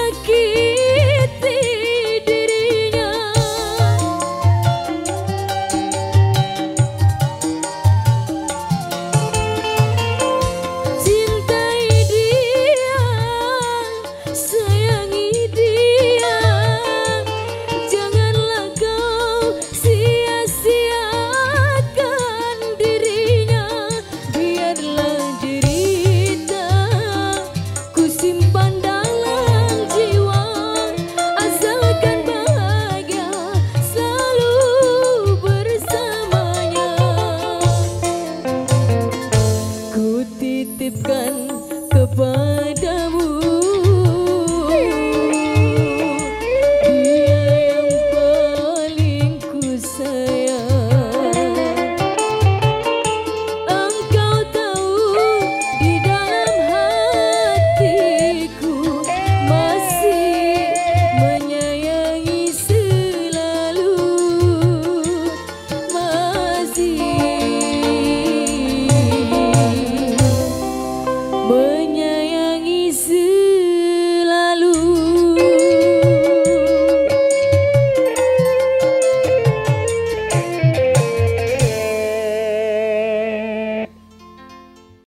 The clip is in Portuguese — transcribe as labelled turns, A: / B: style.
A: daqui.